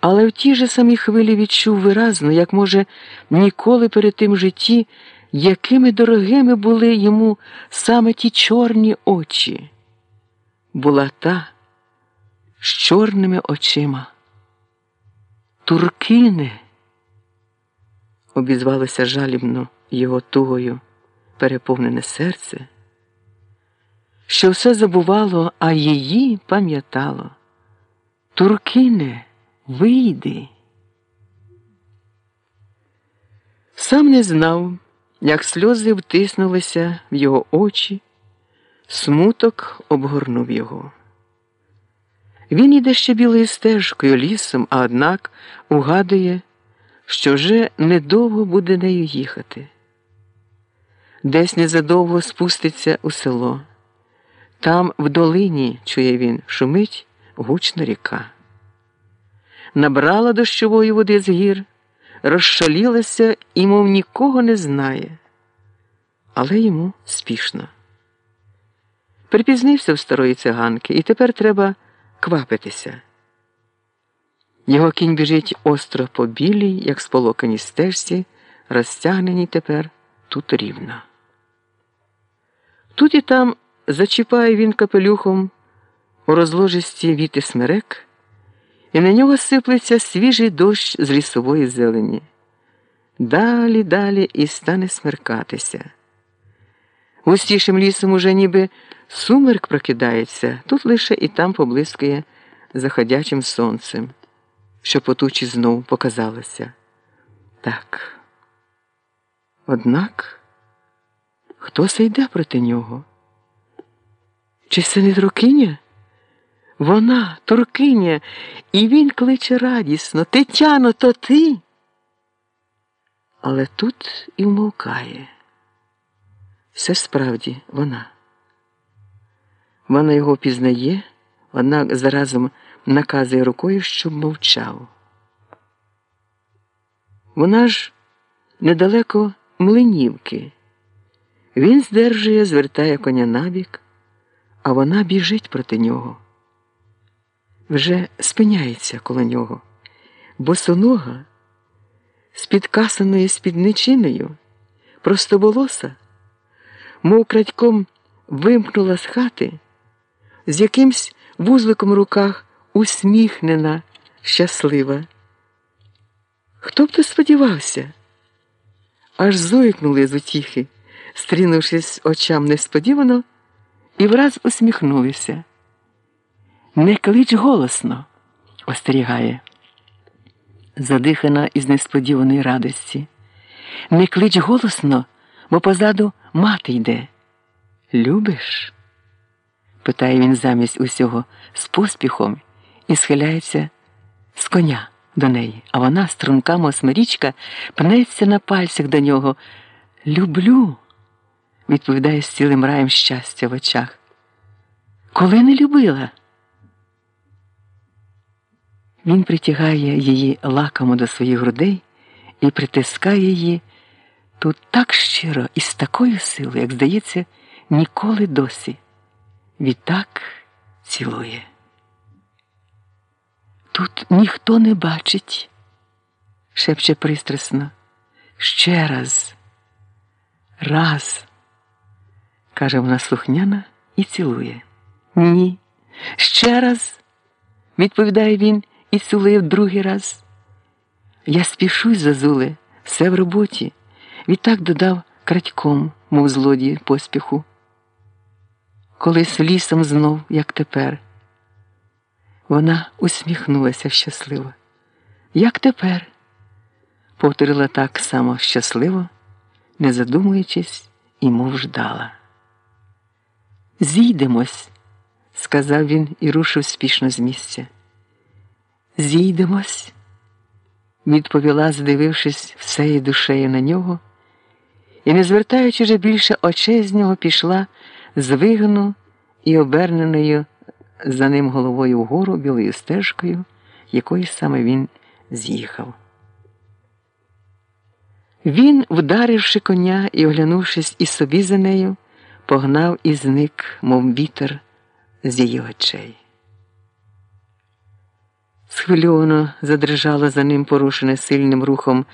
але в тій же самій хвилі відчув виразно, як, може, ніколи перед тим житті, якими дорогими були йому саме ті чорні очі. Була та з чорними очима. Туркине, обізвалося жалібно його тугою переповнене серце, що все забувало, а її пам'ятало. Туркине, вийди. Сам не знав, як сльози втиснулися в його очі, смуток обгорнув його. Він іде ще білою стежкою лісом, а однак угадує, що вже недовго буде нею їхати. Десь незадовго спуститься у село. Там, в долині, чує він, шумить гучна ріка. Набрала дощової води з гір, розшалілася і, мов нікого не знає, але йому спішно. Припізнився в старої циганки, і тепер треба квапитися. Його кінь біжить остро по білій, як сполокані стежці, розтягненій тепер тут рівно. Тут і там зачіпає він капелюхом у розложисті віти смерек, і на нього сиплеться свіжий дощ з лісової зелені. Далі, далі і стане смеркатися. Густішим лісом уже ніби сумерк прокидається, тут лише і там поблискує заходячим сонцем, що по тучі знов показалося. Так. Однак хто се йде проти нього? Чи це не? Вона, Туркиня, і він кличе радісно Тетяно, то ти. Але тут і вмовкає. Все справді вона. Вона його пізнає, однак заразом наказує рукою, щоб мовчав. Вона ж недалеко млинівки. Він здержує, звертає коня набік, а вона біжить проти нього. Вже спиняється коло нього, босонога з підкасаною спідничиною, простоволоса, мов крадьком вимкнула з хати, з якимсь вузликом в руках усміхнена, щаслива. Хто б то сподівався? Аж зойкнули з утіхи, стрінувшись очам несподівано, і враз усміхнулися. Не клич голосно, остерігає, задихана із несподіваної радості. Не клич голосно, бо позаду мати йде. Любиш? питає він замість усього з поспіхом і схиляється з коня до неї, а вона, струнка мосмирічка, пнеться на пальцях до нього. Люблю, відповідає з цілим раєм щастя в очах. Коли не любила? Він притягає її лакомо до своїх грудей і притискає її тут так щиро і з такою силою, як здається, ніколи досі. Відтак цілує. Тут ніхто не бачить, шепче пристрасно. Ще раз, раз, каже вона слухняна і цілує. Ні, ще раз, відповідає він і цілує в другий раз. Я спішусь, зазуле, все в роботі. Відтак додав крадьком, мов злодій поспіху. Колись лісом знов, як тепер. Вона усміхнулася щасливо. Як тепер? повторила так само щасливо, не задумуючись, і мов ждала. Зійдемось, сказав він і рушив спішно з місця. Зійдемось, відповіла, здивившись всею душею на нього, і, не звертаючи вже більше очей з нього, пішла звигну і оберненою за ним головою вгору білою стежкою, якою саме він з'їхав. Він, вдаривши коня і оглянувшись і собі за нею, погнав і зник, мов вітер з її очей. Схвильовано задрижало за ним порушене сильним рухом